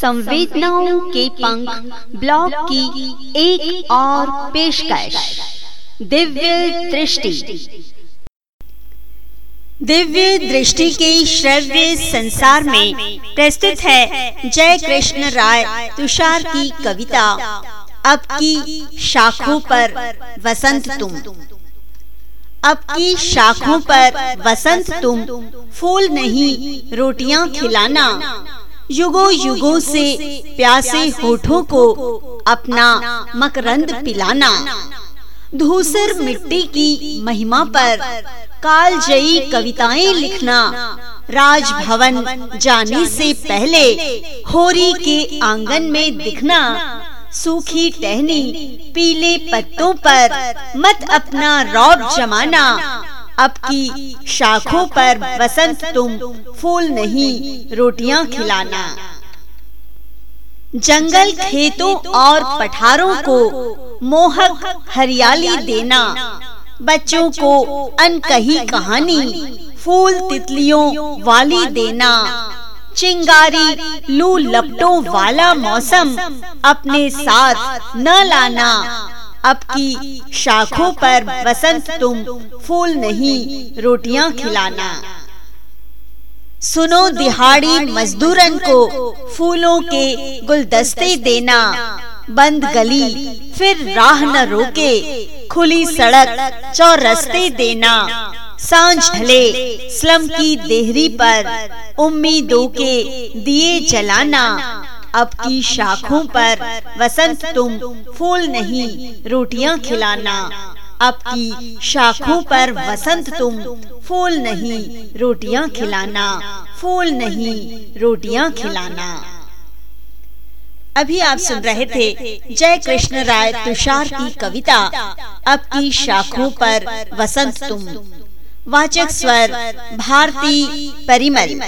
संवेदनाओं के पंख ब्लॉग की एक और पेशकश। दिव्य दृष्टि। दिव्य दृष्टि के श्रव्य संसार में प्रस्तुत है जय कृष्ण राय तुषार की कविता, अब की शाखों पर वसंत तुम। अब की शाखों पर वसंत तुम, फूल नहीं रोटियाँ खिलाना युगों युगों से प्यासे होठों को अपना मकरंद पिलाना। धूसर मिट्टी की महिमा पर काल जयी कविताएँ लिखना। राजभवन जाने से पहले होरी के आँगन में दिखना। सूखी टहनी पीले पत्तों पर मत अपना रौब जमाना। अब की शाखों पर बसंत तुम फूल नहीं, रोटियाँ खिलाना। जंगल खेतों और पठारों को मोहक हरियाली देना, बच्चों को अनकही कहानी, फूल तितलियों वाली देना। चिंगारी लू लपटों वाला मौसम अपने साथ न लाना अब की शाखों पर बसंत तुम फूल नहीं, रोटियाँ खिलाना। सुनो दिहाड़ी मजदूरन को फूलों के गुलदस्ते देना। बंद गली, फिर राह न रोके। खुली सड़क, चौरस्ते देना। साँझ ढले, स्लम की देहरी पर उम्मीदों के दिए जलाना। अब की शाखों पर वसंत तुम फूल नहीं रोटियाँ खिलाना। अब की शाखों पर वसंत तुम फूल नहीं रोटियाँ खिलाना। फूल नहीं रोटियाँ खिलाना। अभी आप सुन रहे थे जय कृष्ण राय तुषार की कविता। अब की शाखों पर वसंत तुम। वाचक स्वर भारती परिमल।